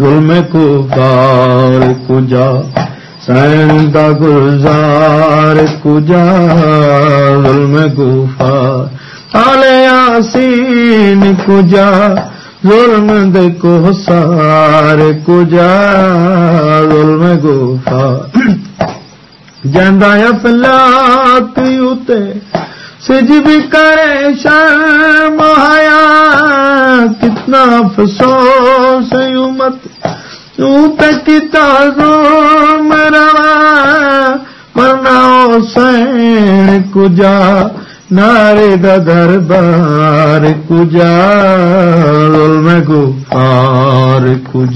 ظلم کو بار کجا سین دا گلزار کجا ظلم گفار آل یاسین کجا ظلم دے کو سار کجا ظلم گفار جانا افلاک اتے سج بھی کرے شرم آیا کتنا افسوس امت تک میرا مرنا سین کجا نارے دا دربار کجا، ظلم گفار کجا۔